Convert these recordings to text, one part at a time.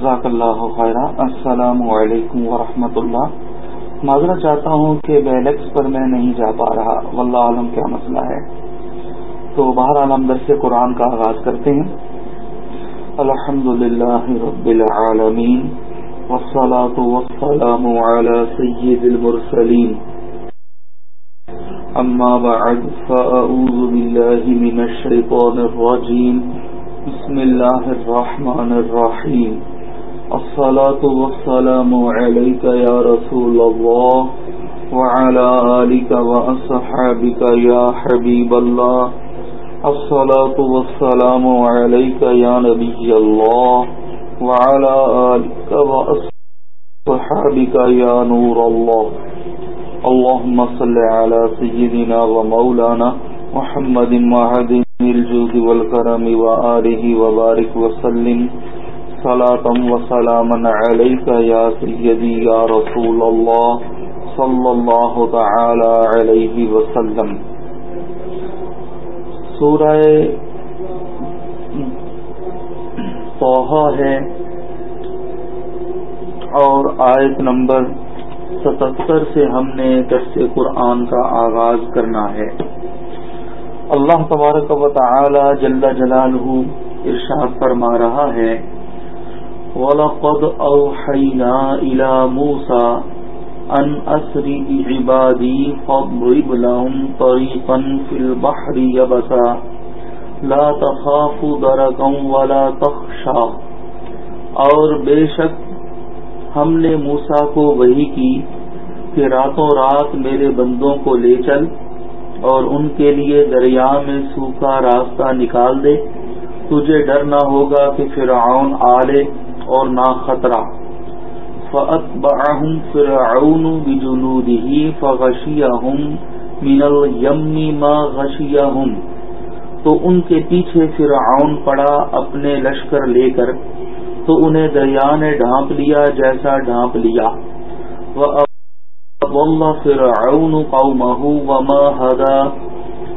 جزاک اللہ خیر السلام علیکم ورحمۃ اللہ. معذرت چاہتا ہوں کہ بیلیکس پر میں نہیں جا پا رہا. واللہ عالم کیا مسئلہ ہے. تو باہر عالم درس قرآن کا آغاز کرتے ہیں. الحمد للہ رب العالمین. والصلاة والسلام على سید المرسلین. اما بعد فأعوذ باللہ من الشیطان الرجیم. بسم الله الرحمن الرحيم الصلاة والسلام عليك يا رسول الله وعلى آلك وأصحابك يا حبيب الله. الصلاة والسلام عليك يا نبي الله وعلى آلك وأصحابك يا نور الله. اللهم صل على سيدنا ومولانا محمد معدن الجود والكرم وآله وبارك وسلم. صلاة وسلاما عليك يا سيدي يا رسول الله صلى الله تعالى عليه وسلم. سورہ توحہ ہے اور آیت نمبر ستتر سے ہم نے درس قرآن کا آغاز کرنا ہے۔ اللہ تبارک و تعالی جل جلالہ ارشاد فرما رہا ہے وَلَقَدْ أَوْحَيْنَا إِلَى مُوسَى أَنْ أَسْرِ بِعِبَادِي فَاضْرِبْ لَهُمْ طَرِيقًا فِي الْبَحْرِ يَبَسًا لَا تَخَافُ دَرَكًا وَلَا تَخْشَى اور بے شک ہم نے موسیٰ کو وحی کی کہ راتوں رات میرے بندوں کو لے چل اور ان کے لیے دریا میں سوکھا راستہ نکال دے تجھے ڈر نہ ہوگا کہ فرعون آلے اور نہ خطرہ۔ فعت بہم فرعون بجنودی فغشیا من المی ما غشیا تو ان کے پیچھے فرعون پڑا اپنے لشکر لے کر۔ تو انہیں دریا نے ڈھانپ لیا جیسا ڈھانپ لیا۔ فرعون قومه وما هدا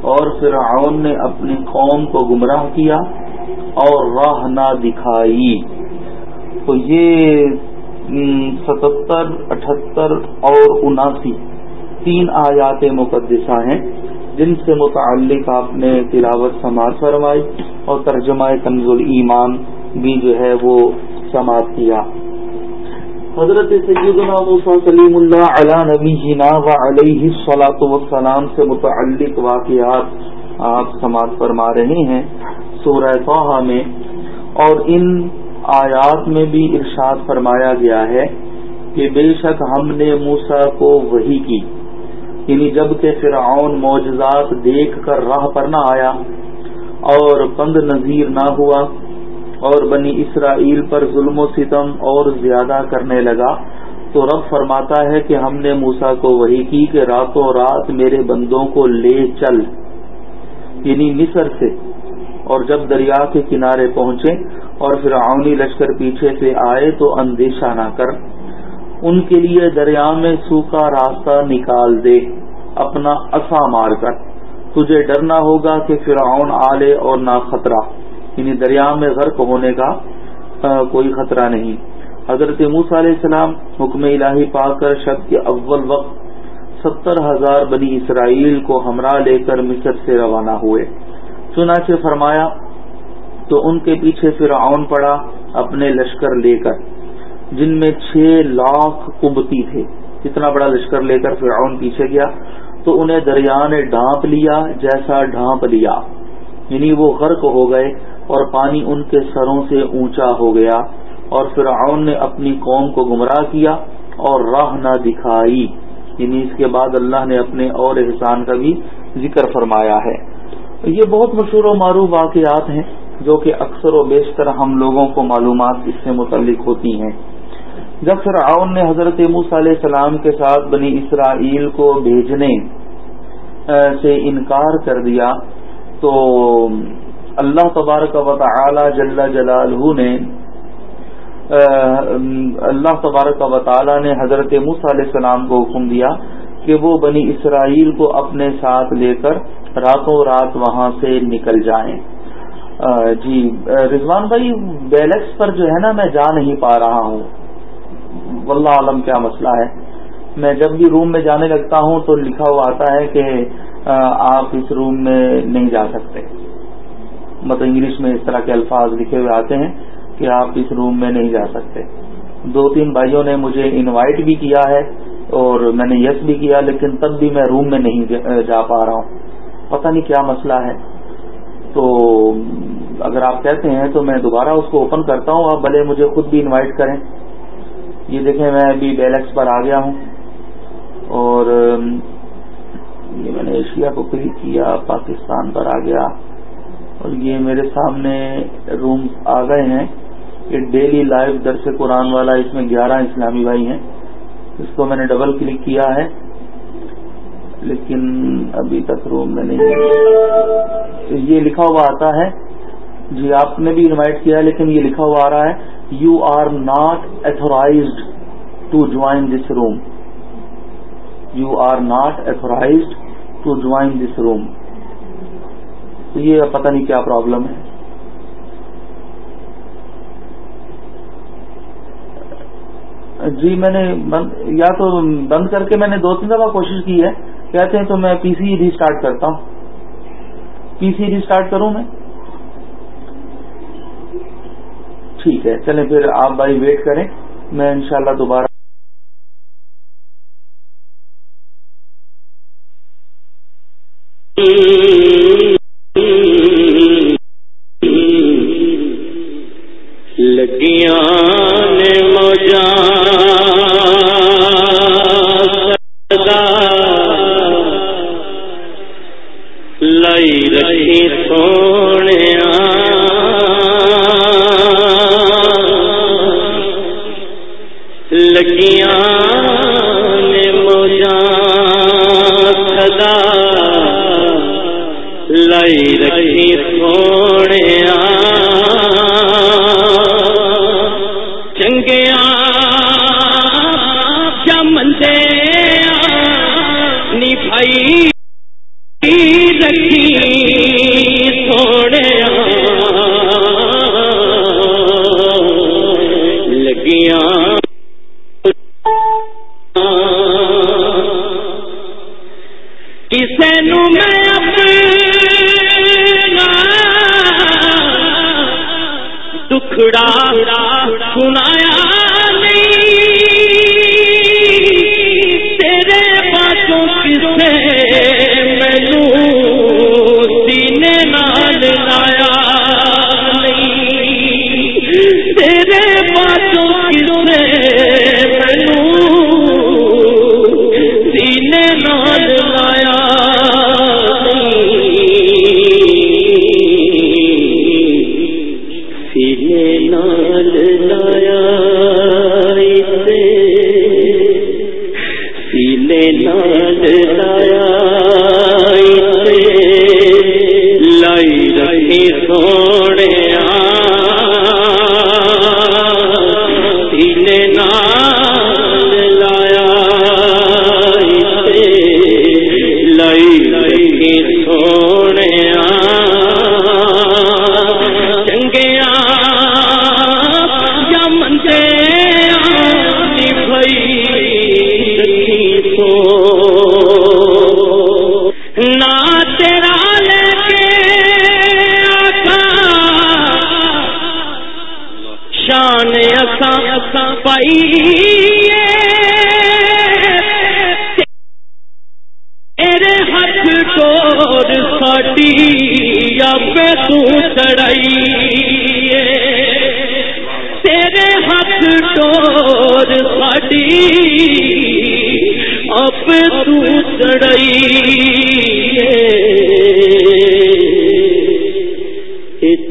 اور فرعون نے اپنی قوم کو گمراہ کیا اور راہ نہ دکھائی۔ تو یہ ستتر اٹھہتر اور اناسی تین آیات مقدسہ ہیں جن سے متعلق آپ نے تلاوت سماعت فرمائی اور ترجمہ کنز ایمان بھی جو ہے وہ سماعت کیا۔ حضرت سیدنا موسیٰ سلیم اللہ علی نبی جینا و علیہ صلاۃ وسلام سے متعلق واقعات آپ سماعت فرما رہے ہیں سورہ توحہ میں اور ان آیات میں بھی ارشاد فرمایا گیا ہے کہ بے شک ہم نے موسا کو وہی کی یعنی جبکہ فرعون معجزات دیکھ کر راہ پر نہ آیا اور پند نظیر نہ ہوا اور بنی اسرائیل پر ظلم و ستم اور زیادہ کرنے لگا، تو رب فرماتا ہے کہ ہم نے موسا کو وہی کی کہ راتوں رات میرے بندوں کو لے چل یعنی مصر سے اور جب دریا کے کنارے پہنچے اور پھر آؤنی لشکر پیچھے سے آئے تو اندیشہ نہ کر۔ ان کے لیے دریا میں سوکھا راستہ نکال دے۔ اپنا اصا مار کر۔ تجھے ڈرنا ہوگا کہ فرعون آلے اور نہ خطرہ۔ یعنی دریا میں غرق ہونے کا کوئی خطرہ نہیں۔ حضرت موس علیہ السلام حکم الہی پا کر شب کے اول وقت ستر ہزار بنی اسرائیل کو ہمراہ لے کر مصر سے روانہ ہوئے۔ چنانچہ فرمایا تو ان کے پیچھے فرعون پڑا اپنے لشکر لے کر، جن میں چھ لاکھ کبتی تھے۔ اتنا بڑا لشکر لے کر فرعون پیچھے گیا، تو انہیں دریا نے ڈھانپ لیا جیسا ڈھانپ لیا۔ یعنی وہ غرق ہو گئے اور پانی ان کے سروں سے اونچا ہو گیا اور فرعون نے اپنی قوم کو گمراہ کیا اور راہ نہ دکھائی۔ یعنی اس کے بعد اللہ نے اپنے اور احسان کا بھی ذکر فرمایا ہے۔ یہ بہت مشہور و معروف واقعات ہیں۔ جو کہ اکثر و بیشتر ہم لوگوں کو معلومات اس سے متعلق ہوتی ہیں۔ جب فرعون نے حضرت موس علیہ السلام کے ساتھ بنی اسرائیل کو بھیجنے سے انکار کر دیا، تو اللہ تبارک و تعالی جل جلالہ نے اللہ تبارک و تعالی نے حضرت مس علیہ السلام کو حکم دیا کہ وہ بنی اسرائیل کو اپنے ساتھ لے کر راتوں رات وہاں سے نکل جائیں۔ جی رضوان بھائی، بیلکس پر جو ہے نا میں جا نہیں پا رہا ہوں۔ واللہ عالم کیا مسئلہ ہے۔ میں جب بھی روم میں جانے لگتا ہوں تو لکھا ہوا آتا ہے کہ آپ اس روم میں نہیں جا سکتے۔ مطلب انگلش میں اس طرح کے الفاظ لکھے ہوئے آتے ہیں کہ آپ اس روم میں نہیں جا سکتے۔ دو تین بھائیوں نے مجھے انوائٹ بھی کیا ہے اور میں نے یس بھی کیا، لیکن تب بھی میں روم میں نہیں جا پا رہا ہوں۔ پتہ نہیں کیا مسئلہ ہے۔ تو اگر آپ کہتے ہیں تو میں دوبارہ اس کو اوپن کرتا ہوں، آپ بھلے مجھے خود بھی انوائٹ کریں۔ یہ دیکھیں، میں ابھی بیلکس پر آ گیا ہوں۔ اور یہ میں نے ایشیا کو کلک کیا، پاکستان پر آ گیا۔ اور یہ میرے سامنے روم آ گئے ہیں۔ یہ ڈیلی لائیو درس قرآن والا، اس میں گیارہ اسلامی بھائی ہیں۔ اس کو میں نے ڈبل کلک کیا ہے۔ لیکن ابھی تک روم میں نہیں یہ لکھا ہوا آتا ہے۔ جی آپ نے بھی انوائٹ کیا ہے، لیکن یہ لکھا ہوا آ رہا ہے۔ You are not authorized to join this room you are not authorized to join this room یہ پتہ نہیں کیا پرابلم ہے۔ جی میں نے بند، یا تو بند کر کے میں نے دو تین دفعہ کوشش کی ہے۔ کہتے ہیں تو میں پی سی ریسٹارٹ کرتا ہوں. پی سی ریسٹارٹ کروں میں؟ ٹھیک ہے، چلیں پھر آپ بھائی ویٹ کریں. میں انشاءاللہ دوبارہ لگیاں موجاں لائے چاہیے تیرے ہاتھ توڑ ساٹی اب تو ہاتھ توڑ ساٹی، اب تو چڑھائی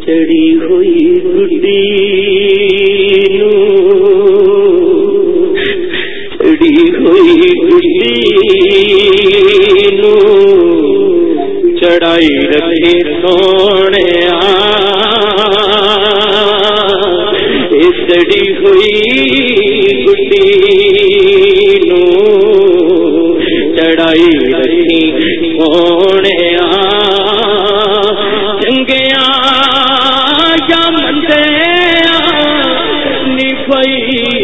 چڑی ہوئی گڈی بجلی نو چڑھائی رکھی سونے اسڑی ہوئی گڈی نو چڑھائی رکھی سونے چنگیا یا منتے نبھائی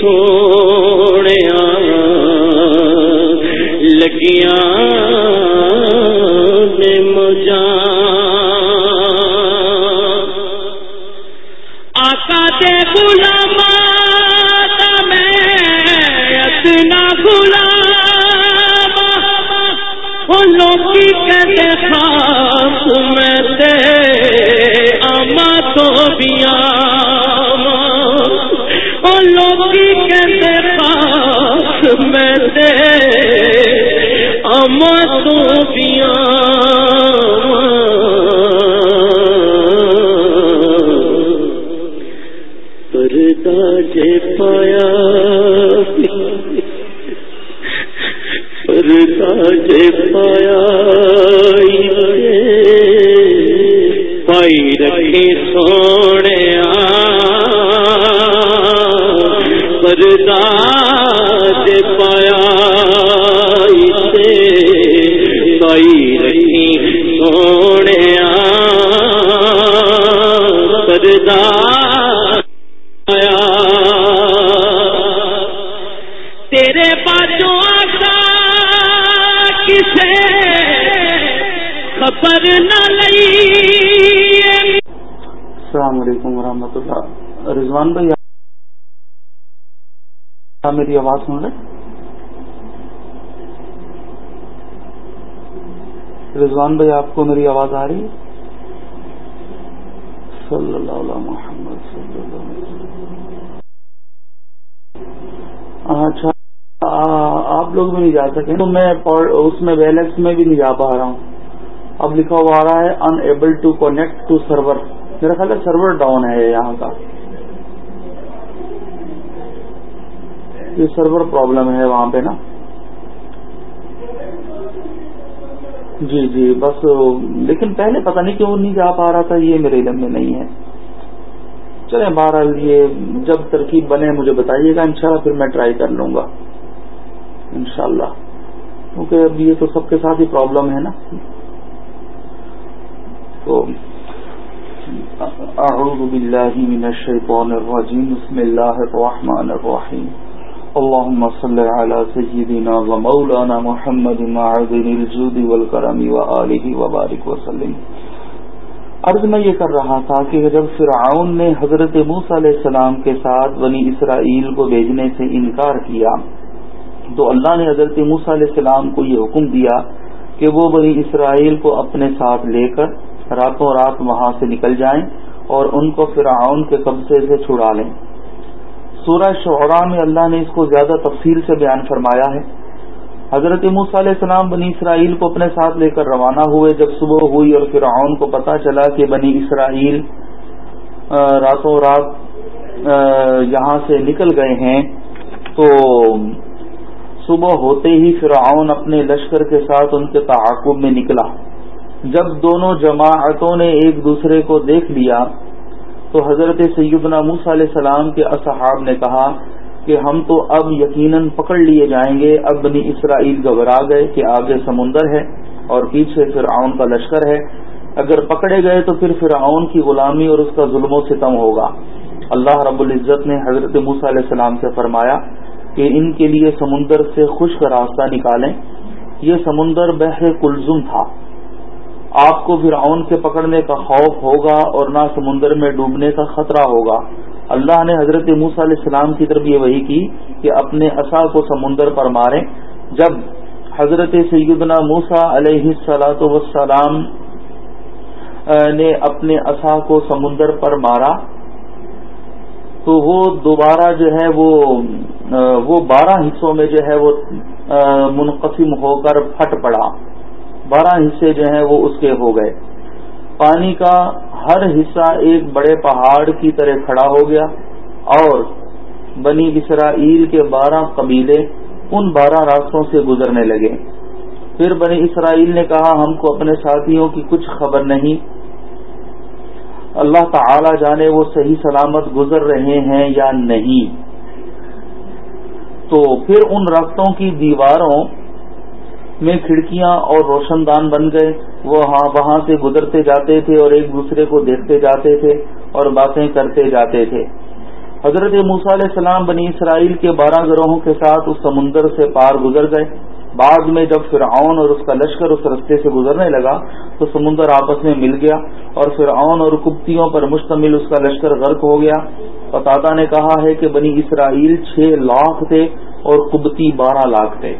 سو لگیاں مجا مجھا میں تے جے پایا۔ میری آواز سن رہے رضوان بھائی، آپ کو میری آواز آ رہی ہے؟ صلی اللہ علیہ محمد، صلی اللہ علیہ اچھا آپ لوگ بھی نہیں جا سکے۔ تو میں اس میں ویلیکس میں بھی نہیں جا پا رہا ہوں۔ اب لکھا ہوا آ رہا ہے unable to connect to server میرا خیال ہے سرور ڈاؤن ہے یہاں کا۔ یہ سرور پرابلم ہے وہاں پہ نا۔ جی جی بس، لیکن پہلے پتہ نہیں کیوں نہیں جا پا رہا تھا، یہ میرے علم میں نہیں ہے۔ چلیں بہرحال یہ جب ترکیب بنے، مجھے بتائیے گا، انشاءاللہ پھر میں ٹرائی کر لوں گا۔ انشاءاللہ، کیونکہ اب یہ تو سب کے ساتھ ہی پرابلم ہے نا۔ تو، اعوذ باللہ من الشیطان الرجیم، بسم اللہ الرحمن الرحیم۔ اللهم صل على سيدنا ومولانا محمد معذن الجود والكرم وآله وبارك وسلم. عرض میں یہ کر رہا تھا کہ جب فرعون نے حضرت موسیٰ علیہ السلام کے ساتھ بنی اسرائیل کو بھیجنے سے انکار کیا، تو اللہ نے حضرت موسیٰ علیہ السلام کو یہ حکم دیا کہ وہ بنی اسرائیل کو اپنے ساتھ لے کر راتوں رات وہاں سے نکل جائیں اور ان کو فرعون کے قبضے سے چھڑا لیں۔ سورہ شعراء میں اللہ نے اس کو زیادہ تفصیل سے بیان فرمایا ہے۔ حضرت موسیٰ علیہ السلام بنی اسرائیل کو اپنے ساتھ لے کر روانہ ہوئے۔ جب صبح ہوئی اور فرعون کو پتہ چلا کہ بنی اسرائیل راتوں رات یہاں سے نکل گئے ہیں، تو صبح ہوتے ہی فرعون اپنے لشکر کے ساتھ ان کے تعاقب میں نکلا۔ جب دونوں جماعتوں نے ایک دوسرے کو دیکھ لیا تو حضرت سیدنا موسیٰ علیہ السلام کے اصحاب نے کہا کہ ہم تو اب یقیناً پکڑ لیے جائیں گے، اب بنی اسرائیل گھبرا گئے کہ آگے سمندر ہے اور پیچھے فرعون کا لشکر ہے۔ اگر پکڑے گئے تو پھر فرعون کی غلامی اور اس کا ظلم و ستم ہوگا۔ اللہ رب العزت نے حضرت موسیٰ علیہ السلام سے فرمایا کہ ان کے لیے سمندر سے خشک راستہ نکالیں۔ یہ سمندر بحر کلزم تھا۔ آپ کو فرعون کے پکڑنے کا خوف ہوگا اور نہ سمندر میں ڈوبنے کا خطرہ ہوگا۔ اللہ نے حضرت موسیٰ علیہ السلام کی طرف یہ وہی کی کہ اپنے اصا کو سمندر پر مارے جب حضرت سیدنا موسا علیہ السلاۃ وسلام نے اپنے اصا کو سمندر پر مارا، تو وہ دوبارہ جو ہے وہ وہ بارہ حصوں میں جو ہے وہ منقسم ہو کر پھٹ پڑا۔ بارہ حصے جو ہیں وہ اس کے ہو گئے۔ پانی کا ہر حصہ ایک بڑے پہاڑ کی طرح کھڑا ہو گیا اور بنی اسرائیل کے بارہ قبیلے ان بارہ راستوں سے گزرنے لگے۔ پھر بنی اسرائیل نے کہا، ہم کو اپنے ساتھیوں کی کچھ خبر نہیں۔ اللہ تعالی جانے وہ صحیح سلامت گزر رہے ہیں یا نہیں۔ تو پھر ان راستوں کی دیواروں میں کھڑکیاں اور روشن دان بن گئے۔ وہ ہاں وہاں سے گزرتے جاتے تھے اور ایک دوسرے کو دیکھتے جاتے تھے اور باتیں کرتے جاتے تھے۔ حضرت موسیٰ علیہ السلام بنی اسرائیل کے بارہ گروہوں کے ساتھ اس سمندر سے پار گزر گئے۔ بعد میں جب فرعون اور اس کا لشکر اس رستے سے گزرنے لگا تو سمندر آپس میں مل گیا اور فرعون اور کبتیوں پر مشتمل اس کا لشکر غرق ہو گیا۔ پتاتا نے کہا ہے کہ بنی اسرائیل چھ لاکھ تھے اور کبتی بارہ لاکھ تھے۔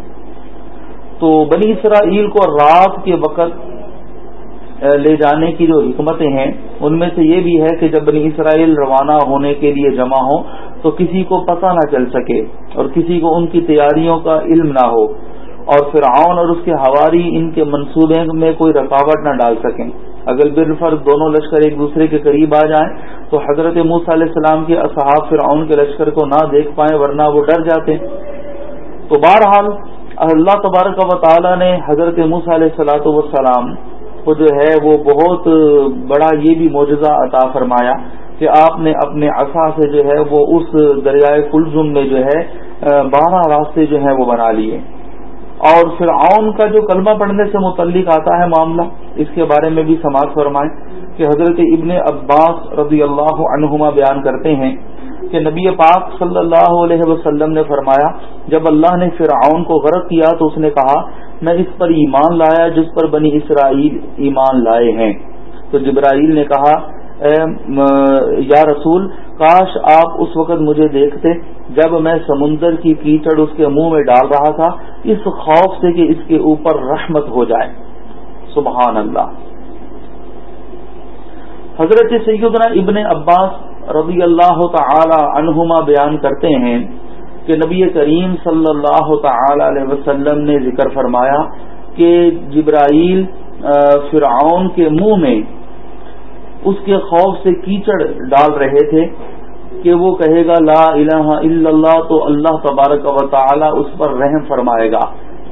تو بنی اسرائیل کو رات کے وقت لے جانے کی جو حکمتیں ہیں، ان میں سے یہ بھی ہے کہ جب بنی اسرائیل روانہ ہونے کے لیے جمع ہو تو کسی کو پتہ نہ چل سکے اور کسی کو ان کی تیاریوں کا علم نہ ہو اور فرعون اور اس کے ہواری ان کے منصوبے میں کوئی رکاوٹ نہ ڈال سکیں۔ اگر بالفرض دونوں لشکر ایک دوسرے کے قریب آ جائیں، تو حضرت موس علیہ السلام کے اصحاب فرعون کے لشکر کو نہ دیکھ پائیں، ورنہ وہ ڈر جاتے۔ تو بہرحال اللہ تبارک و تعالی نے حضرت موس علیہ السلاۃ وسلام کو جو ہے وہ بہت بڑا یہ بھی معجزہ عطا فرمایا کہ آپ نے اپنے عصا سے جو ہے وہ اس دریائے کلزم میں جو ہے بارہ راستے جو ہیں وہ بنا لیے۔ اور فرعون کا جو کلمہ پڑھنے سے متعلق آتا ہے معاملہ، اس کے بارے میں بھی سماعت فرمائیں کہ حضرت ابن عباس رضی اللہ عنہما بیان کرتے ہیں۔ کہ نبی پاک صلی اللہ علیہ وسلم نے فرمایا، جب اللہ نے فرعون کو غرق کیا تو اس نے کہا، میں اس پر ایمان لایا جس پر بنی اسرائیل ایمان لائے ہیں۔ تو جبرائیل نے کہا یا رسول، کاش آپ اس وقت مجھے دیکھتے جب میں سمندر کی کیچڑ اس کے منہ میں ڈال رہا تھا، اس خوف سے کہ اس کے اوپر رحمت ہو جائے۔ سبحان اللہ۔ حضرت سیدنا ابن عباس رضی اللہ تعالی عنہما بیان کرتے ہیں کہ نبی کریم صلی اللہ تعالی علیہ وسلم نے ذکر فرمایا کہ جبرائیل فرعون کے منہ میں اس کے خوف سے کیچڑ ڈال رہے تھے کہ وہ کہے گا، لا الہ الا اللہ، تو اللہ تبارک و تعالی اس پر رحم فرمائے گا۔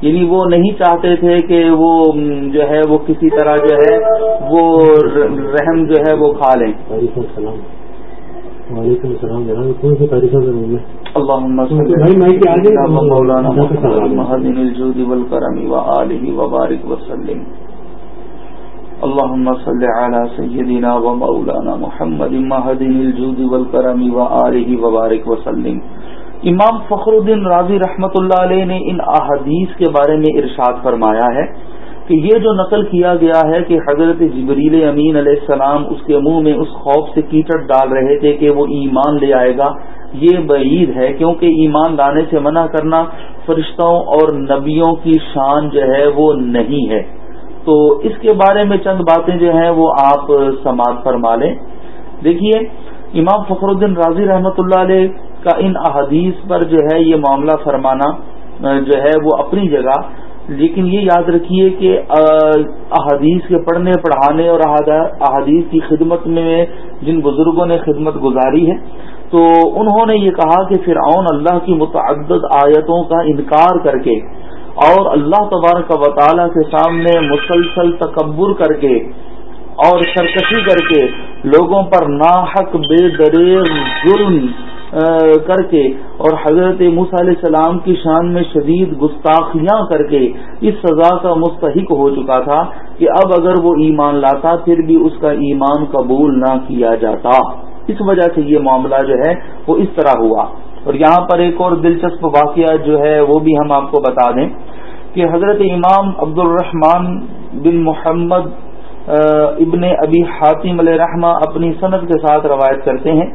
یعنی وہ نہیں چاہتے تھے کہ وہ جو ہے، وہ کسی طرح جو ہے، وہ رحم جو ہے، وہ کھا لیں۔ وعلیکم السلام وبارک وسلم اللهم صل على سيدنا ومولانا محمد مهدن الجود والكرم وآله وبارك وسلم امام فخر الدین راضی رحمت اللہ علیہ نے ان احادیث کے بارے میں ارشاد فرمایا ہے۔ کہ یہ جو نقل کیا گیا ہے کہ حضرت جبریل امین علیہ السلام اس کے منہ میں اس خوف سے کیچڑ ڈال رہے تھے کہ وہ ایمان لے آئے گا، یہ بعید ہے کیونکہ ایمان لانے سے منع کرنا فرشتوں اور نبیوں کی شان جو ہے وہ نہیں ہے۔ تو اس کے بارے میں چند باتیں جو ہیں وہ آپ سماعت فرما لیں۔ دیکھیے، امام فخر الدین راضی رحمۃ اللہ علیہ کا ان احادیث پر جو ہے یہ معاملہ فرمانا، جو ہے وہ اپنی جگہ لیکن یہ یاد رکھیے کہ احادیث کے پڑھنے، پڑھانے اور احادیث کی خدمت میں جن بزرگوں نے خدمت گزاری ہے، تو انہوں نے یہ کہا کہ فرعون اللہ کی متعدد آیتوں کا انکار کر کے اور اللہ تبارک و تعالیٰ کے سامنے مسلسل تکبر کر کے اور سرکشی کر کے لوگوں پر ناحق، بے دریغ، ظلم کر کے اور حضرت موس علیہ السلام کی شان میں شدید گستاخیاں کر کے اس سزا کا مستحق ہو چکا تھا کہ اب اگر وہ ایمان لاتا، پھر بھی اس کا ایمان قبول نہ کیا جاتا۔ اس وجہ سے یہ معاملہ جو ہے، وہ اس طرح ہوا۔ اور یہاں پر ایک اور دلچسپ واقعہ جو ہے، وہ بھی ہم آپ کو بتا دیں کہ حضرت امام عبد الرحمان بن محمد ابن ابی حاتم علیہ رحمہ اپنی صنعت کے ساتھ روایت کرتے ہیں۔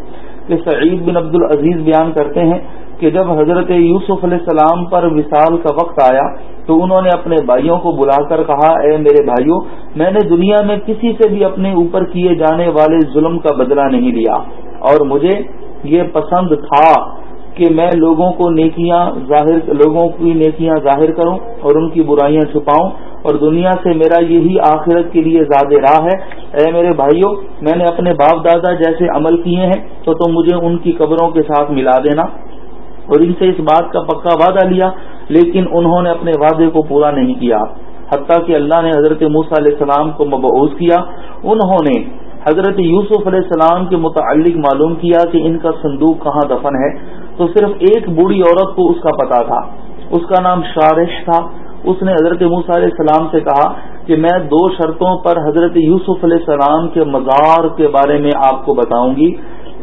کہ سعید بن عبد العزیز بیان کرتے ہیں کہ جب حضرت یوسف علیہ السلام پر وصال کا وقت آیا تو انہوں نے اپنے بھائیوں کو بلا کر کہا، اے میرے بھائیوں میں نے دنیا میں کسی سے بھی اپنے اوپر کیے جانے والے ظلم کا بدلہ نہیں لیا اور مجھے یہ پسند تھا کہ میں لوگوں کو نیکیاں ظاہر، لوگوں کی نیکیاں ظاہر کروں اور ان کی برائیاں چھپاؤں اور دنیا سے میرا یہی آخرت کے لیے زیادہ راہ ہے۔ اے میرے بھائیوں میں نے اپنے باپ دادا جیسے عمل کیے ہیں، تو تم مجھے ان کی قبروں کے ساتھ ملا دینا۔ اور ان سے اس بات کا پکا وعدہ لیا، لیکن انہوں نے اپنے وعدے کو پورا نہیں کیا۔ حتیٰ کہ اللہ نے حضرت موسیٰ علیہ السلام کو مبعوث کیا۔ انہوں نے حضرت یوسف علیہ السلام کے متعلق معلوم کیا کہ ان کا صندوق کہاں دفن ہے۔ تو صرف ایک بوڑھی عورت کو اس کا پتا تھا۔ اس کا نام شارش تھا۔ اس نے حضرت موسیٰ علیہ السلام سے کہا کہ میں دو شرطوں پر حضرت یوسف علیہ السلام کے مزار کے بارے میں آپ کو بتاؤں گی۔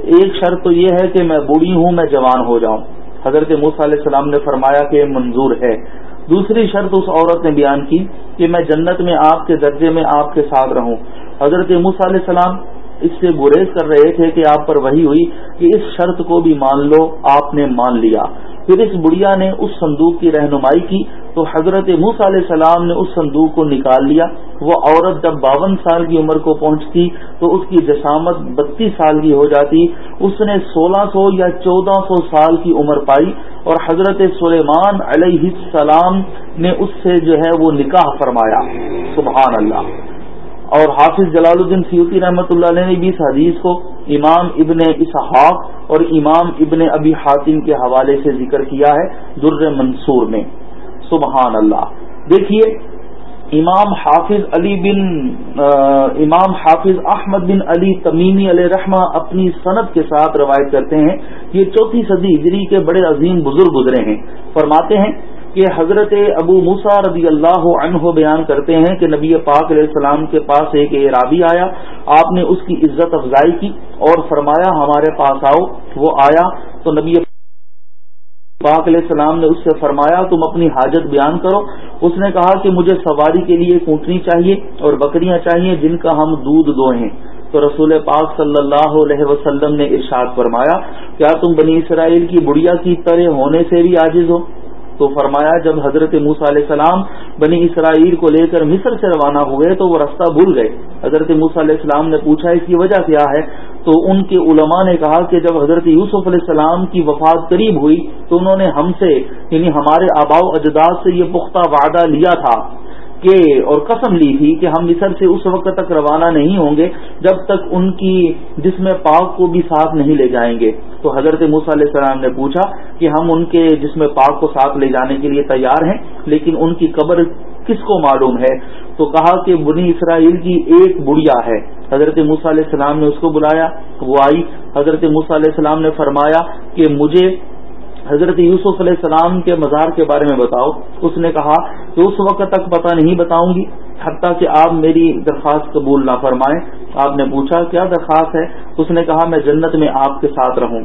ایک شرط تو یہ ہے کہ میں بوڑھی ہوں، میں جوان ہو جاؤں۔ حضرت موسیٰ علیہ السلام نے فرمایا کہ منظور ہے۔ دوسری شرط اس عورت نے بیان کی کہ میں جنت میں آپ کے درجے میں آپ کے ساتھ رہوں۔ حضرت موسیٰ علیہ السلام اس سے گریز کر رہے تھے کہ آپ پر وہی ہوئی کہ اس شرط کو بھی مان لو، آپ نے مان لیا۔ پھر اس بڑھیا نے اس صندوق کی رہنمائی کی۔ تو حضرت موس علیہ السلام نے اس صندوق کو نکال لیا۔ وہ عورت جب باون سال کی عمر کو پہنچتی تو اس کی جسامت بتیس سال کی ہو جاتی۔ اس نے سولہ سو یا چودہ سو سال کی عمر پائی اور حضرت سلیمان علیہ السلام نے اس سے جو ہے وہ نکاح فرمایا۔ سبحان اللہ۔ اور حافظ جلال الدین سیوتی رحمۃ اللہ علیہ نے بھی اس حدیث کو امام ابن اسحاق اور امام ابن ابی حاتم کے حوالے سے ذکر کیا ہے، در منصور میں۔ سبحان اللہ دیکھیے، امام حافظ علی بن امام حافظ احمد بن علی تمیمی علیہ رحمہ اپنی صنعت کے ساتھ روایت کرتے ہیں۔ یہ چوتھی صدی ہجری کے بڑے عظیم بزرگ گزرے ہیں۔ فرماتے ہیں کہ حضرت ابو موسا رضی اللہ عنہ بیان کرتے ہیں کہ نبی پاک علیہ السلام کے پاس ایک اعرابی آیا۔ آپ نے اس کی عزت افزائی کی اور فرمایا، ہمارے پاس آؤ۔ وہ آیا تو نبی پاک علیہ السلام نے اس سے فرمایا، تم اپنی حاجت بیان کرو. اس نے کہا کہ مجھے سواری کے لیے کوٹنی چاہیے اور بکریاں چاہیے جن کا ہم دودھ دوہیں تو رسول پاک صلی اللہ علیہ وسلم نے ارشاد فرمایا، کیا تم بنی اسرائیل کی بڑھیا کی طرح ہونے سے بھی عاجز ہو؟ تو فرمایا، جب حضرت موسا علیہ السلام بنی اسرائیل کو لے کر مصر سے روانہ ہوئے تو وہ رستہ بھول گئے۔ حضرت موسا علیہ السلام نے پوچھا، اس کی وجہ کیا ہے؟ تو ان کے علماء نے کہا کہ جب حضرت یوسف علیہ السلام کی وفات قریب ہوئی تو انہوں نے ہم سے یعنی ہمارے آبا و اجداد سے یہ پختہ وعدہ لیا تھا کہ، اور قسم لی تھی کہ ہم مصر سے اس وقت تک روانہ نہیں ہوں گے جب تک ان کی جسم پاک کو بھی ساتھ نہیں لے جائیں گے۔ تو حضرت موسیٰ علیہ السلام نے پوچھا کہ ہم ان کے جسم پاک کو ساتھ لے جانے کے لیے تیار ہیں، لیکن ان کی قبر کس کو معلوم ہے؟ تو کہا کہ بنی اسرائیل کی ایک بڑھیا ہے۔ حضرت موسیٰ علیہ السلام نے اس کو بلایا، وہ آئی۔ حضرت موسیٰ علیہ السلام نے فرمایا کہ مجھے حضرت یوسف علیہ السلام کے مزار کے بارے میں بتاؤ۔ اس نے کہا کہ اس وقت تک پتہ نہیں بتاؤں گی، حتیٰ کہ آپ میری درخواست قبول نہ فرمائیں۔ آپ نے پوچھا، کیا درخواست ہے؟ اس نے کہا، میں جنت میں آپ کے ساتھ رہوں۔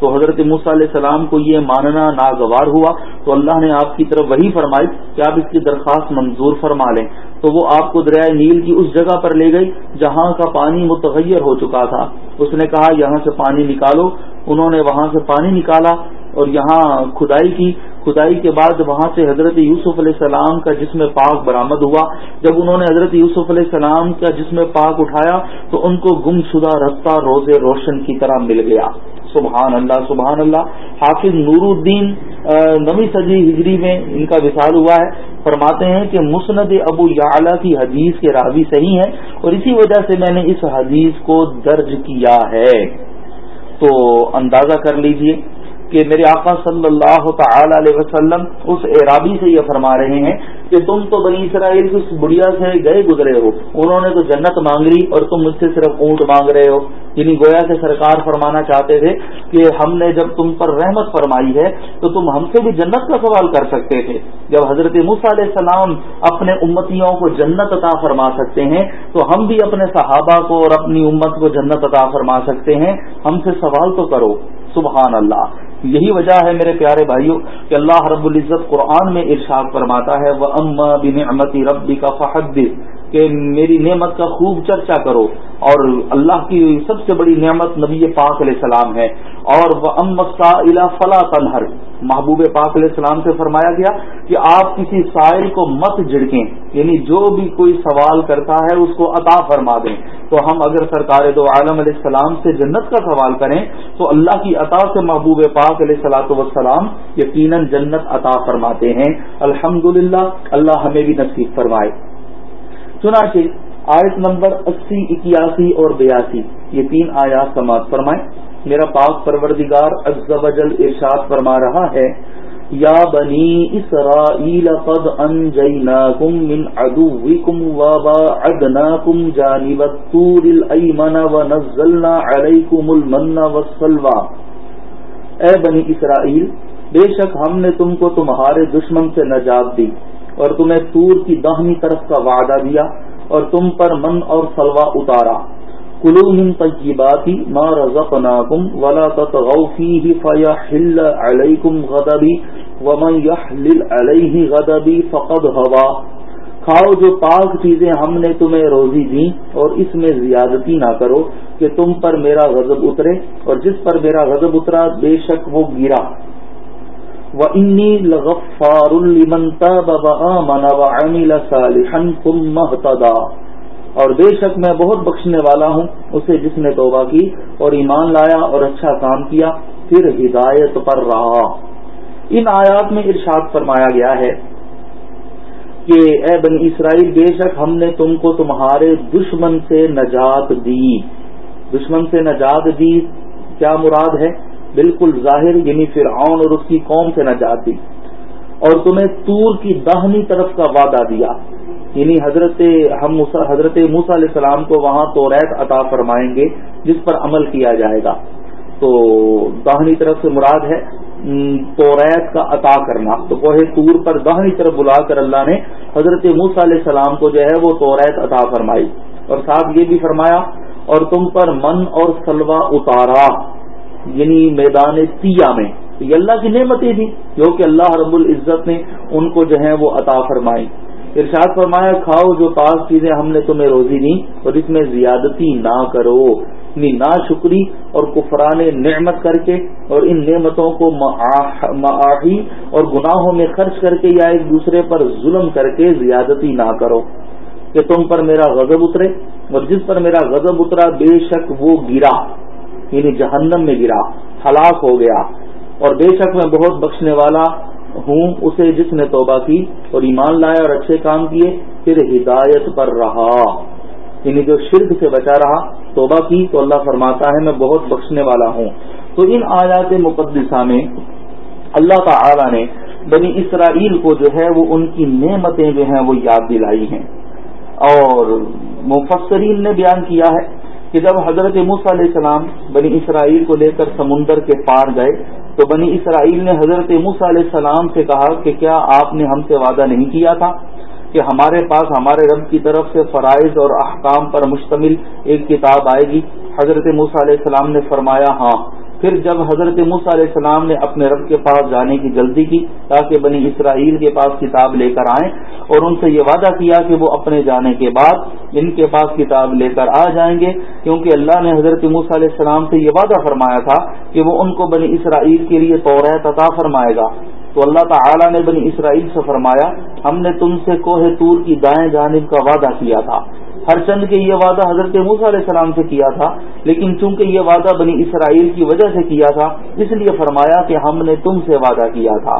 تو حضرت موسیٰ علیہ السلام کو یہ ماننا ناگوار ہوا۔ تو اللہ نے آپ کی طرف وہی فرمائی کہ آپ اس کی درخواست منظور فرما لیں۔ تو وہ آپ کو دریائے نیل کی اس جگہ پر لے گئی جہاں کا پانی متغیر ہو چکا تھا۔ اس نے کہا، یہاں سے پانی نکالو۔ انہوں نے وہاں سے پانی نکالا اور یہاں کھدائی کی۔ کھدائی کے بعد وہاں سے حضرت یوسف علیہ السلام کا جسم پاک برامد ہوا۔ جب انہوں نے حضرت یوسف علیہ السلام کا جسم پاک اٹھایا تو ان کو گم شدہ رستہ روز روشن کی طرح مل گیا۔ سبحان اللہ سبحان اللہ۔ حافظ نور الدین نوی صدی ہجری میں ان کا وصال ہوا ہے۔ فرماتے ہیں کہ مسند ابو یا کی حدیث کے راوی صحیح ہے اور اسی وجہ سے میں نے اس حدیث کو درج کیا ہے۔ تو اندازہ کر لیجیے کہ میرے آقا صلی اللہ تعالی علیہ وسلم اس اعرابی سے یہ فرما رہے ہیں کہ تم تو بنی اسرائیل کی اس بڑھیا سے گئے گزرے ہو، انہوں نے تو جنت مانگ لی اور تم مجھ سے صرف اونٹ مانگ رہے ہو۔ یعنی گویا سے سرکار فرمانا چاہتے تھے کہ ہم نے جب تم پر رحمت فرمائی ہے تو تم ہم سے بھی جنت کا سوال کر سکتے تھے۔ جب حضرت مصع علیہ السلام اپنے امتیوں کو جنت عطا فرما سکتے ہیں، تو ہم بھی اپنے صحابہ کو اور اپنی امت کو جنت عطا فرما سکتے ہیں۔ ہم سے سوال تو کرو، سبحان اللہ۔ یہی وجہ ہے میرے پیارے بھائیوں کہ اللہ رب العزت قرآن میں ارشاد فرماتا ہے وہ اما بن امتی ربی کا فحد کہ میری نعمت کا خوب چرچا کرو اور اللہ کی سب سے بڑی نعمت نبی پاک علیہ السلام ہے اور وہ امسا فلاں تنہر محبوب پاک علیہ السلام سے فرمایا گیا کہ آپ کسی سائل کو مت جھڑکیں یعنی جو بھی کوئی سوال کرتا ہے اس کو عطا فرما دیں۔ تو ہم اگر سرکار دو عالم علیہ السلام سے جنت کا سوال کریں، تو اللہ کی عطا سے محبوب پاک علیہ السلاۃ وسلام یقیناً جنت عطا فرماتے ہیں۔ الحمد اللہ ہمیں بھی نصیب فرمائے۔ چنانچہ آیت نمبر اسی، اکیاسی اور بیاسی، یہ تین آیات سماعت فرمائیں۔ میرا پاک پروردگار وجل ارشاد فرما رہا ہے، یا بنی اسرائیل قد انجیناکم من عدوکم وباعدناکم جانب الطور الایمن ونزلنا علیکم المن والسلوى اے بنی اسرائیل، بے شک ہم نے تم کو تمہارے دشمن سے نجات دی۔ اور تمہیں تور کی دہنی طرف کا وعدہ دیا اور تم پر من اور سلوا اتارا۔ کلو من طیباتی ما رزقناکم ولا تطغوا فیہ فیحل علیکم غضبی ومن یحلل علیہ غضبی فقد ہوا۔ کھاؤ جو پاک چیزیں ہم نے تمہیں روزی دی اور اس میں زیادتی نہ کرو کہ تم پر میرا غضب اترے اور جس پر میرا غضب اترا بے شک وہ گرا۔ و انی لغفار لمن تاب وآمن وعمل صالحا ثم اهتدى۔ اور بے شک میں بہت بخشنے والا ہوں اسے جس نے توبہ کی اور ایمان لایا اور اچھا کام کیا، پھر ہدایت پر رہا۔ ان آیات میں ارشاد فرمایا گیا ہے کہ اے بنی اسرائیل، بے شک ہم نے تم کو تمہارے دشمن سے نجات دی۔ دشمن سے نجات دی، کیا مراد ہے؟ بالکل ظاہر یعنی فرعون اور اس کی قوم سے نجات دی اور تمہیں تور کی داہنی طرف کا وعدہ دیا۔ یعنی حضرت ہم حضرت موسا علیہ السلام کو وہاں تو ریت عطا فرمائیں گے، جس پر عمل کیا جائے گا۔ تو داہنی طرف سے مراد ہے تو ریت کا عطا کرنا۔ تو کوہ تور پر داہنی طرف بلا کر اللہ نے حضرت موسا علیہ السلام کو جو ہے وہ تو ریت عطا فرمائی۔ اور ساتھ یہ بھی فرمایا، اور تم پر من اور سلوا اتارا۔ یعنی میدان تیا میں۔ یہ اللہ کی نعمتیں تھی جو کہ اللہ رب العزت نے ان کو جو ہے وہ عطا فرمائی۔ ارشاد فرمایا، کھاؤ جو پاک چیزیں ہم نے تمہیں روزی دی اور اس میں زیادتی نہ کرو۔ یعنی نا شکری اور کفران نعمت کر کے اور ان نعمتوں کو معاہی اور گناہوں میں خرچ کر کے یا ایک دوسرے پر ظلم کر کے زیادتی نہ کرو۔ کہ تم پر میرا غضب اترے اور جس پر میرا غضب اترا، بے شک وہ گرا۔ یعنی جہنم میں گرا، ہلاک ہو گیا۔ اور بے شک میں بہت بخشنے والا ہوں، اسے جس نے توبہ کی اور ایمان لائے اور اچھے کام کیے، پھر ہدایت پر رہا۔ یعنی جو شرک سے بچا رہا، توبہ کی تو اللہ فرماتا ہے، میں بہت بخشنے والا ہوں۔ تو ان آیات مقدسہ میں اللہ تعالی نے بنی اسرائیل کو جو ہے، وہ ان کی نعمتیں جو ہیں، وہ یاد دلائی ہیں۔ اور مفسرین نے بیان کیا ہے کہ جب حضرت موسیٰ علیہ السلام بنی اسرائیل کو لے کر سمندر کے پار گئے، تو بنی اسرائیل نے حضرت موسیٰ علیہ السلام سے کہا کہ کیا آپ نے ہم سے وعدہ نہیں کیا تھا کہ ہمارے پاس ہمارے رب کی طرف سے فرائض اور احکام پر مشتمل ایک کتاب آئے گی؟ حضرت موسیٰ علیہ السلام نے فرمایا ہاں۔ پھر جب حضرت موسیٰ علیہ السلام نے اپنے رب کے پاس جانے کی جلدی کی تاکہ بنی اسرائیل کے پاس کتاب لے کر آئیں اور ان سے یہ وعدہ کیا کہ وہ اپنے جانے کے بعد ان کے پاس کتاب لے کر آ جائیں گے، کیونکہ اللہ نے حضرت موسیٰ علیہ السلام سے یہ وعدہ فرمایا تھا کہ وہ ان کو بنی اسرائیل کے لیے توریت عطا فرمائے گا۔ تو اللہ تعالی نے بنی اسرائیل سے فرمایا، ہم نے تم سے کوہ تور کی دائیں جانب کا وعدہ کیا تھا۔ ہر چند کے یہ وعدہ حضرت موسیٰ علیہ السلام سے کیا تھا، لیکن چونکہ یہ وعدہ بنی اسرائیل کی وجہ سے کیا تھا، اس لیے فرمایا کہ ہم نے تم سے وعدہ کیا تھا۔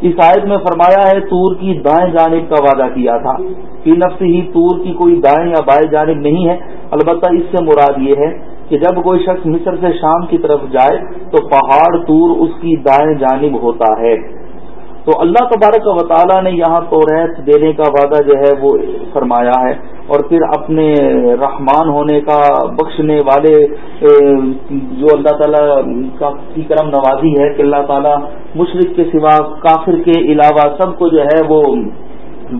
اس آیت میں فرمایا ہے، تور کی دائیں جانب کا وعدہ کیا تھا۔ فی نفس ہی تور کی کوئی دائیں یا بائیں جانب نہیں ہے۔ البتہ اس سے مراد یہ ہے کہ جب کوئی شخص مصر سے شام کی طرف جائے، تو پہاڑ تور اس کی دائیں جانب ہوتا ہے۔ تو اللہ تبارک و تعالیٰ نے یہاں تو دینے کا وعدہ جو ہے، وہ فرمایا ہے۔ اور پھر اپنے رحمان ہونے کا، بخشنے والے جو اللہ تعالیٰ کا کی کرم نوازی ہے کہ اللہ تعالیٰ مشرق کے سوا کافر کے علاوہ سب کو جو ہے وہ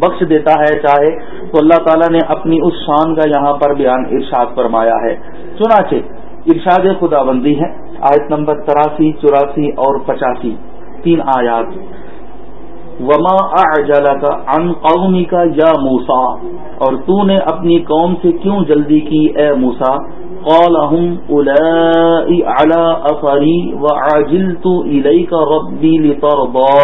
بخش دیتا ہے، چاہے تو اللہ تعالیٰ نے اپنی اس شان کا یہاں پر بیان ارشاد فرمایا ہے۔ چنانچہ ارشاد خدا بندی ہے، آیت نمبر تراسی، چوراسی اور پچاسی، تین آیات۔ وما کا ان قومی کا یا موسا اور تو نے اپنی قوم سے کیوں جلدی کی اے موسا قال افری و عجل تو کا ربی لترضا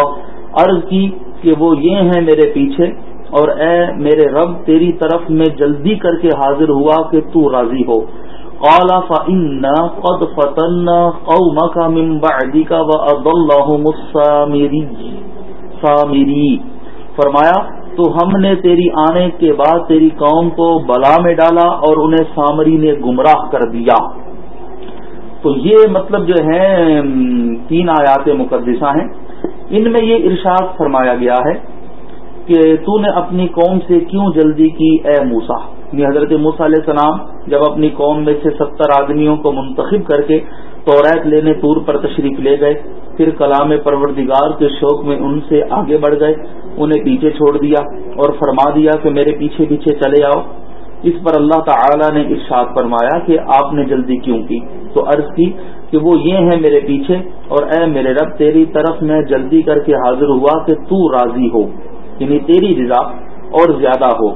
عرض کی کہ وہ یہ ہیں میرے پیچھے اور اے میرے رب، تیری طرف میں جلدی کر کے حاضر ہوا کہ تو راضی ہو۔ قال فإنا قد فتنا قومك من بعدك وأضلهم السامري۔ سامری فرمایا، تو ہم نے تیری آنے کے بعد تیری قوم کو بلا میں ڈالا اور انہیں سامری نے گمراہ کر دیا۔ تو یہ مطلب جو ہے تین آیات مقدسہ ہیں۔ ان میں یہ ارشاد فرمایا گیا ہے کہ تو نے اپنی قوم سے کیوں جلدی کی، اے موسا یعنی حضرت موسا علیہ السلام جب اپنی قوم میں سے ستر آدمیوں کو منتخب کر کے توریت لینے طور پر تشریف لے گئے، پھر کلام پروردگار کے شوق میں ان سے آگے بڑھ گئے، انہیں پیچھے چھوڑ دیا اور فرما دیا کہ میرے پیچھے پیچھے چلے آؤ۔ اس پر اللہ تعالی نے ارشاد فرمایا کہ آپ نے جلدی کیوں کی؟ تو عرض کی کہ وہ یہ ہے میرے پیچھے اور اے میرے رب، تیری طرف میں جلدی کر کے حاضر ہوا کہ تو راضی ہو یعنی تیری رضا اور زیادہ ہو۔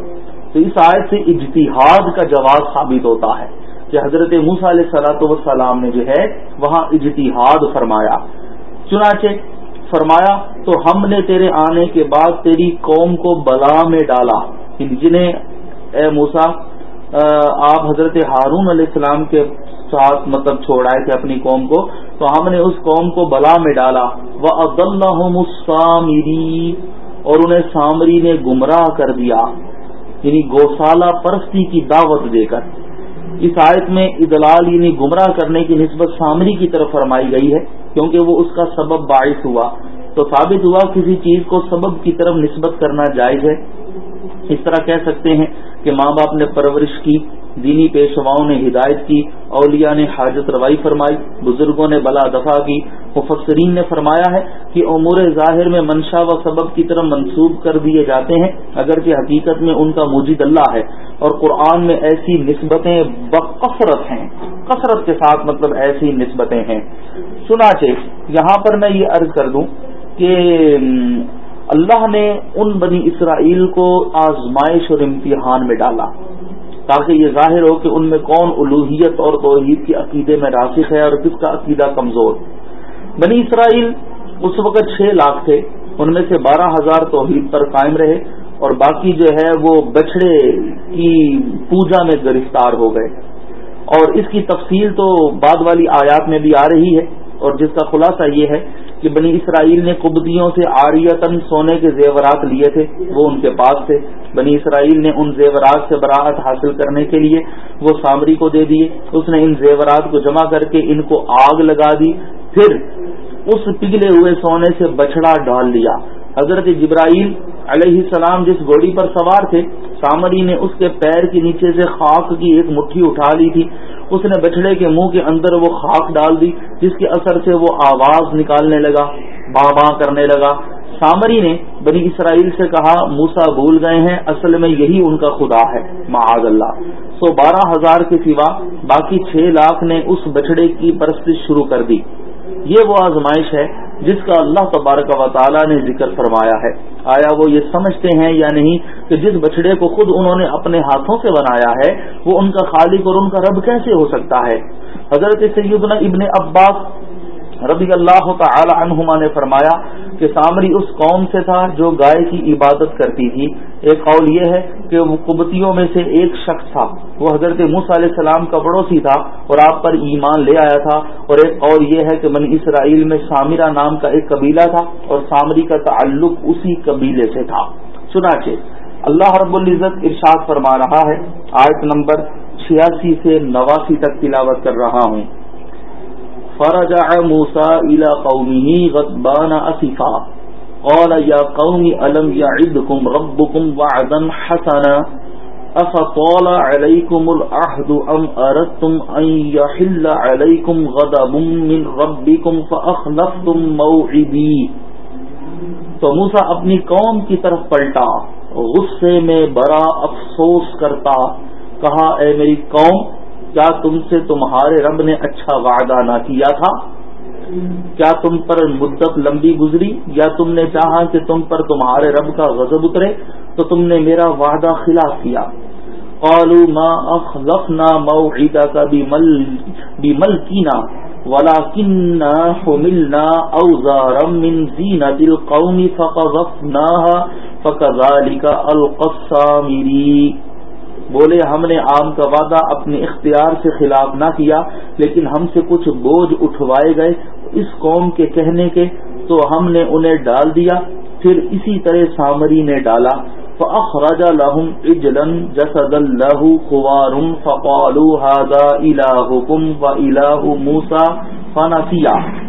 تو اس آیت سے اجتہاد کا جواب ثابت ہوتا ہے۔ کہ حضرت موسا علیہ سلاۃ وسلام نے جو ہے وہاں اجتہاد فرمایا۔ چنانچہ فرمایا، تو ہم نے تیرے آنے کے بعد تیری قوم کو بلا میں ڈالا۔ یعنی جنہیں اے موسا آپ حضرت ہارون علیہ السلام کے ساتھ مطلب چھوڑائے تھے اپنی قوم کو، تو ہم نے اس قوم کو بلا میں ڈالا۔ وہ عبد اللہ اور انہیں سامری نے گمراہ کر دیا۔ یعنی گوسالہ پرستی کی دعوت دے کر۔ اس آیت میں ادلال یعنی گمراہ کرنے کی نسبت سامری کی طرف فرمائی گئی ہے، کیونکہ وہ اس کا سبب باعث ہوا۔ تو ثابت ہوا کسی چیز کو سبب کی طرف نسبت کرنا جائز ہے۔ اس طرح کہہ سکتے ہیں کہ ماں باپ نے پرورش کی۔ دینی پیشواؤں نے ہدایت کی، اولیاء نے حاجت روائی فرمائی، بزرگوں نے بلا دفاع کی۔ مفسرین نے فرمایا ہے کہ امور ظاہر میں منشا و سبب کی طرف منسوب کر دیے جاتے ہیں، اگرچہ حقیقت میں ان کا موجود اللہ ہے۔ اور قرآن میں ایسی نسبتیں بکثرت ہیں۔ کثرت کے ساتھ مطلب ایسی نسبتیں ہیں۔ سناچے یہاں پر میں یہ عرض کر دوں کہ، اللہ نے ان بنی اسرائیل کو آزمائش اور امتحان میں ڈالا۔ تاکہ یہ ظاہر ہو کہ ان میں کون الوحیت اور توحید کے عقیدے میں راسخ ہے اور کس کا عقیدہ کمزور بنی اسرائیل اس وقت چھ لاکھ تھے، ان میں سے بارہ ہزار توحید پر قائم رہے اور باقی جو ہے وہ بچڑے کی پوجا میں گرفتار ہو گئے۔ اور اس کی تفصیل تو بعد والی آیات میں بھی آ رہی ہے اور جس کا خلاصہ یہ ہے کہ بنی اسرائیل نے کبدیوں سے آریتن سونے کے زیورات لیے تھے، وہ ان کے پاس تھے۔ بنی اسرائیل نے ان زیورات سے براعت حاصل کرنے کے لیے وہ سامری کو دے دیے۔ اس نے ان زیورات کو جمع کر کے ان کو آگ لگا دی، پھر اس پگھلے ہوئے سونے سے بچڑا ڈال لیا۔ حضرت جبرائیل علیہ السلام جس گوڑی پر سوار تھے، سامری نے اس کے پیر کے نیچے سے خاک کی ایک مٹھی اٹھا لی تھی۔ اس نے بچڑے کے منہ کے اندر وہ خاک ڈال دی، جس کے اثر سے وہ آواز نکالنے لگا باں باں کرنے لگا۔ سامری نے بنی اسرائیل سے کہا موسا بھول گئے ہیں، اصل میں یہی ان کا خدا ہے۔ معاذ اللہ۔ سو بارہ ہزار کے سوا باقی چھ لاکھ نے اس بچڑے کی پرست شروع کر دی۔ یہ وہ آزمائش ہے جس کا اللہ تبارک و تعالی نے ذکر فرمایا ہے۔ آیا وہ یہ سمجھتے ہیں یا نہیں کہ جس بچڑے کو خود انہوں نے اپنے ہاتھوں سے بنایا ہے، وہ ان کا خالق اور ان کا رب کیسے ہو سکتا ہے؟ حضرت سیدنا ابن عباس رضی اللہ تعالی عنہما نے فرمایا کہ سامری اس قوم سے تھا جو گائے کی عبادت کرتی تھی۔ ایک قول یہ ہے کہ وہ قبتیوں میں سے ایک شخص تھا۔ وہ حضرت موس علیہ السلام کا پڑوسی تھا اور آپ پر ایمان لے آیا تھا۔ اور ایک قول یہ ہے کہ من اسرائیل میں سامرا نام کا ایک قبیلہ تھا اور سامری کا تعلق اسی قبیلے سے تھا۔ چنانچہ، اللہ رب العزت ارشاد فرما رہا ہے۔ آیت نمبر چھیاسی سے نواسی تک تلاوت کر رہا ہوں۔ فرجع موسى إلى قومه غضبان أسفا قال يا قوم ألم يعدكم ربكم وعدا حسنا أفطال عليكم الأحد أم أردتم أن يحل عليكم غضب من ربكم فأخلفتم موعدي تو موسا اپنی قوم کی طرف پلٹا، غصے میں بڑا افسوس کرتا، کہا، اے میری قوم کیا تم سے تمہارے رب نے اچھا وعدہ نہ کیا تھا؟ کیا تم پر مدت لمبی گزری؟ یا تم نے چاہا کہ تم پر تمہارے رب کا غضب اترے؟ تو تم نے میرا وعدہ خلاف کیا۔ قالوا ما اخلفنا موعدك بمل بملكنا، ولكننا حملنا اوزارا من زينة القوم فقذفناها، فكذلك القى السامري۔ بولے، ہم نے عام کا وعدہ اپنے اختیار سے خلاف نہ کیا، لیکن ہم سے کچھ بوجھ اٹھوائے گئے اس قوم کے کہنے کے، تو ہم نے انہیں ڈال دیا، پھر اسی طرح سامری نے ڈالا۔ فأخرج لهم اجلا جسد له خوار فقالوا هذا الهكم وإله موسى فنسيا۔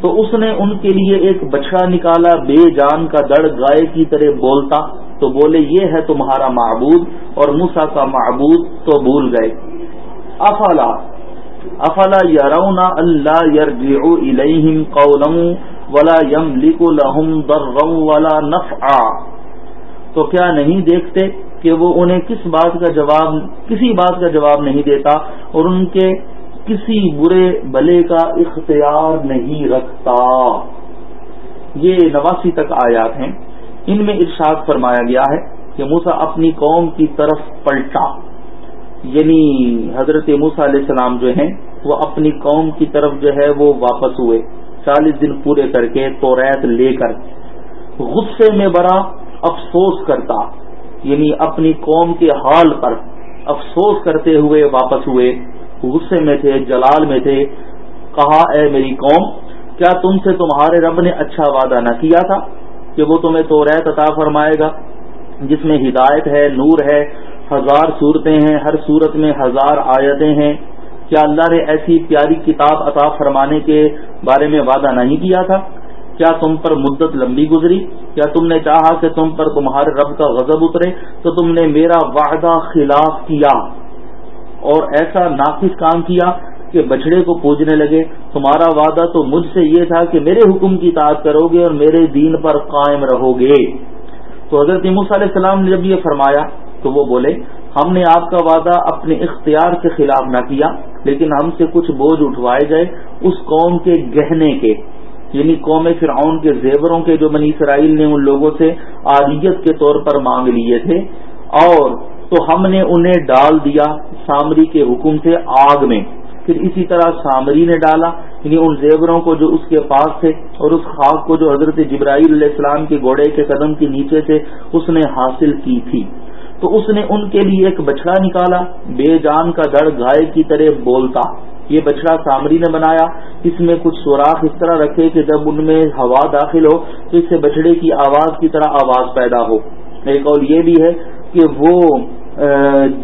تو اس نے ان کے لیے ایک بچڑا نکالا، بے جان کا دڑ گائے کی طرح بولتا۔ تو بولے یہ ہے تمہارا معبود اور موسا کا معبود تو بھول گئے۔ افلا افلا یرونا اللہ یرجع الیہم قولا ولا یملک لهم ضرا ولا نفعا۔ تو کیا نہیں دیکھتے کہ وہ انہیں کس بات کا جواب، کسی بات کا جواب نہیں دیتا اور ان کے کسی برے بلے کا اختیار نہیں رکھتا۔ یہ نواسی تک آیات ہیں۔ ان میں ارشاد فرمایا گیا ہے کہ موسا اپنی قوم کی طرف پلٹا۔ یعنی حضرت موسا علیہ السلام جو ہیں، وہ اپنی قوم کی طرف جو ہے، وہ واپس ہوئے۔ چالیس دن پورے کر کے تو ریت لے کر غصے میں بڑا افسوس کرتا۔ یعنی اپنی قوم کے حال پر افسوس کرتے ہوئے واپس ہوئے۔ غصے میں تھے، جلال میں تھے۔ کہا، اے میری قوم، کیا تم سے تمہارے رب نے اچھا وعدہ نہ کیا تھا؟ کہ وہ تمہیں تو ریت عطا فرمائے گا، جس میں ہدایت ہے، نور ہے، ہزار صورتیں ہیں، ہر صورت میں ہزار آیتیں ہیں۔ کیا اللہ نے ایسی پیاری کتاب عطا فرمانے کے بارے میں وعدہ نہیں کیا تھا؟ کیا تم پر مدت لمبی گزری؟ کیا تم نے چاہا کہ تم پر تمہارے رب کا غضب اترے؟ تو تم نے میرا وعدہ خلاف کیا اور ایسا ناقص کام کیا کہ بچڑے کو پوجنے لگے۔ تمہارا وعدہ تو مجھ سے یہ تھا کہ میرے حکم کی تعداد کرو گے اور میرے دین پر قائم رہو گے تو حضرت علیہ السلام نے جب یہ فرمایا تو وہ بولے، ہم نے آپ کا وعدہ اپنے اختیار کے خلاف نہ کیا، لیکن ہم سے کچھ بوجھ اٹھوائے گئے اس قوم کے گہنے کے یعنی قوم فرعون کے زیوروں کے جو بنی اسرائیل نے ان لوگوں سے عادیت کے طور پر مانگ لیے تھے۔ اور تو ہم نے انہیں ڈال دیا سامری کے حکم سے آگ میں۔ پھر اسی طرح سامری نے ڈالا یعنی ان زیوروں کو جو اس کے پاس تھے اور اس خاک کو جو حضرت جبرائیل علیہ السلام کے گھوڑے کے قدم کے نیچے سے اس نے حاصل کی تھی۔ تو اس نے ان کے لیے ایک بچڑا نکالا، بے جان کا دڑ گائے کی طرح بولتا۔ یہ بچڑا سامری نے بنایا، اس میں کچھ سوراخ اس طرح رکھے کہ جب ان میں ہوا داخل ہو تو اس سے بچڑے کی آواز کی طرح آواز پیدا ہو۔ ایک اور یہ بھی ہے کہ وہ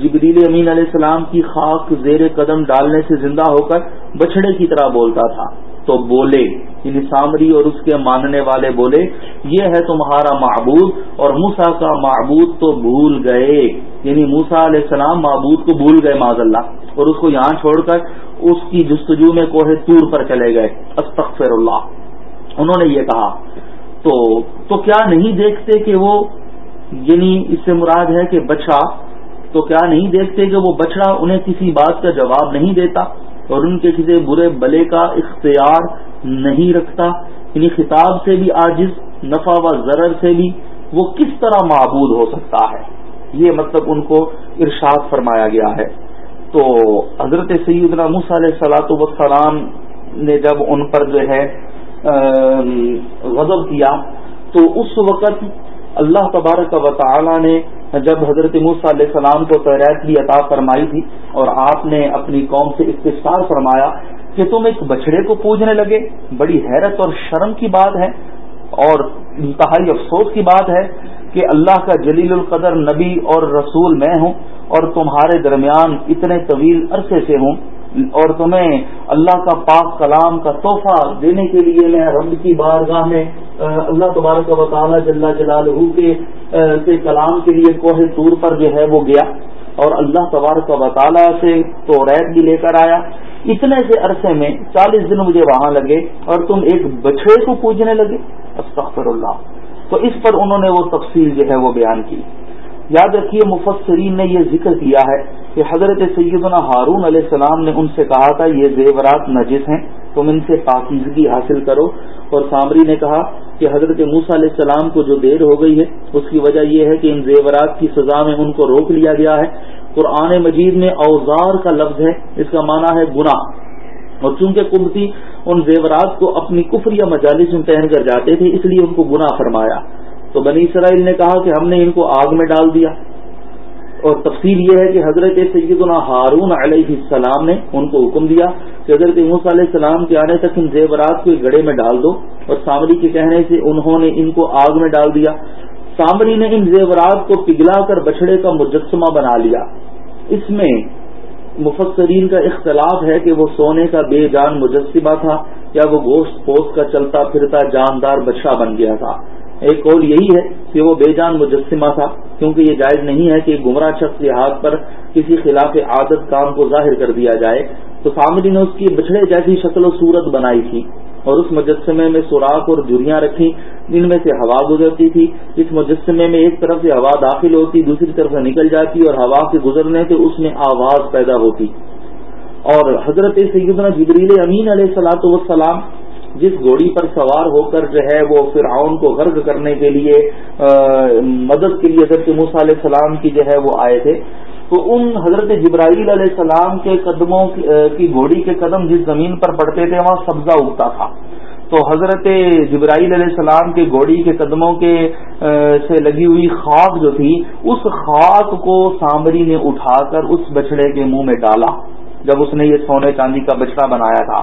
جبریل امین علیہ السلام کی خاک زیر قدم ڈالنے سے زندہ ہو کر بچڑے کی طرح بولتا تھا۔ تو بولے یعنی سامری اور اس کے ماننے والے بولے، یہ ہے تمہارا معبود اور موسا کا معبود تو بھول گئے۔ یعنی موسا علیہ السلام معبود کو بھول گئے معذ اللہ اور اس کو یہاں چھوڑ کر اس کی جستجو میں کوہ تور پر چلے گئے۔ استغفر اللہ۔ انہوں نے یہ کہا۔ تو تو کیا نہیں دیکھتے کہ وہ یعنی اس سے مراد ہے کہ بچڑا تو کیا نہیں دیکھتے کہ وہ بچڑا انہیں کسی بات کا جواب نہیں دیتا اور ان کے کسی برے بلے کا اختیار نہیں رکھتا؟ یعنی خطاب سے بھی عاجز، نفع و ضرر سے بھی وہ کس طرح معبود ہو سکتا ہے؟ یہ مطلب ان کو ارشاد فرمایا گیا ہے۔ تو حضرت سیدنا موسیٰ علیہ سلاۃ وسلام نے جب ان پر جو ہے غضب کیا تو اس وقت اللہ تبارک و تعالی نے جب حضرت موسیٰ علیہ السلام کو تیرت بھی عطا فرمائی تھی اور آپ نے اپنی قوم سے استفسار فرمایا کہ تم ایک بچڑے کو پوجنے لگے، بڑی حیرت اور شرم کی بات ہے اور انتہائی افسوس کی بات ہے کہ اللہ کا جلیل القدر نبی اور رسول میں ہوں اور تمہارے درمیان اتنے طویل عرصے سے ہوں اور تمہیں اللہ کا پاک کلام کا تحفہ دینے کے لیے میں رب کی بارگاہ میں اللہ تبارک و تعالیٰ جل جلال کے کلام کے لیے کوہ طور پر جو ہے وہ گیا اور اللہ تبارک و تعالیٰ سے تو ریت بھی لے کر آیا۔ اتنے سے عرصے میں چالیس دن مجھے وہاں لگے اور تم ایک بچڑے کو پوجنے لگے۔ استغفر اللہ تو اس پر انہوں نے وہ تفصیل جو ہے وہ بیان کی۔ یاد رکھیے، مفسرین نے یہ ذکر کیا ہے کہ حضرت سیدنا ہارون علیہ السلام نے ان سے کہا تھا، یہ زیورات نجس ہیں۔ تم ان سے پاکیزگی حاصل کرو۔ اور سامری نے کہا کہ حضرت موسا علیہ السلام کو جو دیر ہو گئی ہے، اس کی وجہ یہ ہے کہ ان زیورات کی سزا میں ان کو روک لیا گیا ہے۔ قرآن مجید میں اوزار کا لفظ ہے، اس کا معنی ہے گناہ۔ اور چونکہ کمتی ان زیورات کو اپنی کفر یا مجالس میں پہن کر جاتے تھے، اس لیے ان کو گناہ فرمایا۔ تو بنی اسرائیل نے کہا کہ ہم نے ان کو آگ میں ڈال دیا۔ اور تفصیل یہ ہے کہ حضرت سیدنا ہارون علیہ السلام نے ان کو حکم دیا کہ حضرت موسیٰ علیہ السلام کے آنے تک ان زیورات کو گڑے میں ڈال دو اور سامری کے کہنے سے انہوں نے ان کو آگ میں ڈال دیا۔ سامری نے ان زیورات کو پگھلا کر بچڑے کا مجسمہ بنا لیا۔ اس میں مفسرین کا اختلاف ہے کہ وہ سونے کا بے جان مجسمہ تھا یا وہ گوشت پوست کا چلتا پھرتا جاندار بچہ بن گیا تھا؟ ایک قول یہی ہے کہ وہ بے جان مجسمہ تھا، کیونکہ یہ جائز نہیں ہے کہ گمراہ شخص کے ہاتھ پر کسی خلاف عادت کام کو ظاہر کر دیا جائے۔ تو سامری نے اس کی بچڑے جیسی شکل و صورت بنائی تھی اور اس مجسمے میں سوراخ اور جھریاں رکھی جن میں سے ہوا گزرتی تھی۔ اس مجسمے میں ایک طرف سے ہوا داخل ہوتی، دوسری طرف سے نکل جاتی اور ہوا سے گزرنے سے اس میں آواز پیدا ہوتی۔ اور حضرت سیدنا جبریل امین علیہ السلاۃ والسلام جس گھوڑی پر سوار ہو کر جو ہے وہ فرعون کو غرق کرنے کے لیے مدد کے لیے حضرت موسیٰ علیہ السلام کی جو ہے وہ آئے تھے۔ تو ان حضرت جبرائیل علیہ السلام کے قدموں کی گھوڑی کے قدم جس زمین پر پڑتے تھے، وہاں سبزہ اگتا تھا۔ تو حضرت جبرائیل علیہ السلام کے گھوڑی کے قدموں کے سے لگی ہوئی خاک جو تھی، اس خاک کو سامری نے اٹھا کر اس بچڑے کے منہ میں ڈالا۔ جب اس نے یہ سونے چاندی کا بچڑا بنایا تھا۔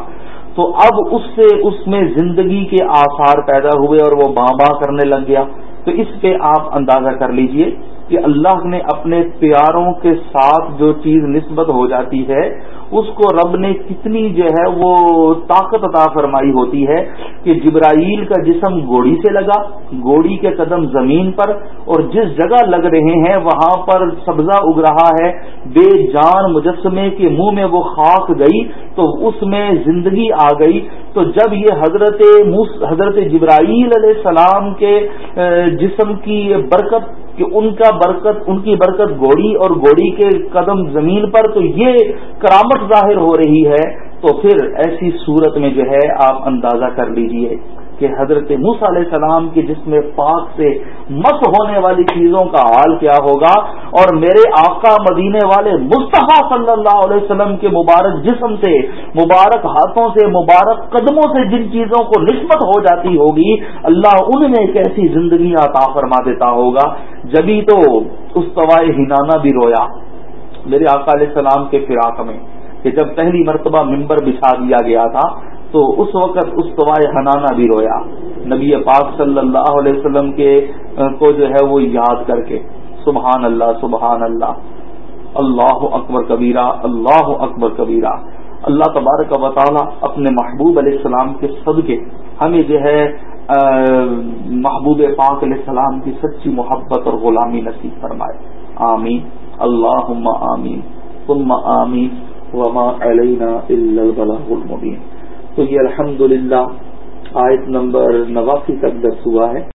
تو اب اس سے اس میں زندگی کے آثار پیدا ہوئے اور وہ باں باں کرنے لگ گیا۔ تو اس پہ آپ اندازہ کر لیجیے کہ اللہ نے اپنے پیاروں کے ساتھ جو چیز نسبت ہو جاتی ہے اس کو رب نے کتنی جو ہے وہ طاقت عطا فرمائی ہوتی ہے کہ جبرائیل کا جسم گوڑی سے لگا گوڑی کے قدم زمین پر، اور جس جگہ لگ رہے ہیں وہاں پر سبزہ اگ رہا ہے، بے جان مجسمے کے منہ میں وہ خاک گئی، تو اس میں زندگی آ گئی۔ تو جب یہ حضرت حضرت جبرائیل علیہ السلام کے جسم کی برکت، کہ ان کا برکت، ان کی برکت گوڑی اور گوڑی کے قدم زمین پر، تو یہ کرامت ظاہر ہو رہی ہے، تو پھر ایسی صورت میں جو ہے آپ اندازہ کر لیجیے کہ حضرت موس علیہ السلام کے جسم پاک سے مس ہونے والی چیزوں کا حال کیا ہوگا؟ اور میرے آقا مدینے والے مصطفیٰ صلی اللہ علیہ وسلم کے مبارک جسم سے، مبارک ہاتھوں سے، مبارک قدموں سے جن چیزوں کو نسبت ہو جاتی ہوگی، اللہ ان میں ایک ایسی زندگی عطا فرما دیتا ہوگا؟ جبھی تو اس طوائے ہنانا بھی رویا۔ میرے آقا علیہ السلام کے فراق میں کہ جب پہلی مرتبہ ممبر بچھا دیا گیا تھا تو اس وقت اس طوائے حنانا بھی رویا۔ نبی پاک صلی اللہ علیہ وسلم کے کو جو ہے وہ یاد کر کے، سبحان اللہ سبحان اللہ۔ اللہ اکبر کبیرہ، اللہ اکبر کبیرہ۔ اللہ تبارک و تعالی اپنے محبوب علیہ السلام کے صدقے، ہمیں جو ہے محبوب پاک علیہ السلام کی سچی محبت اور غلامی نصیب فرمائے۔ آمین۔ اللہ آمین۔ ثم آمین۔ وما علینا المبین۔ تو یہ الحمد للہ آیت نمبر نواسی تک درس ہوا ہے۔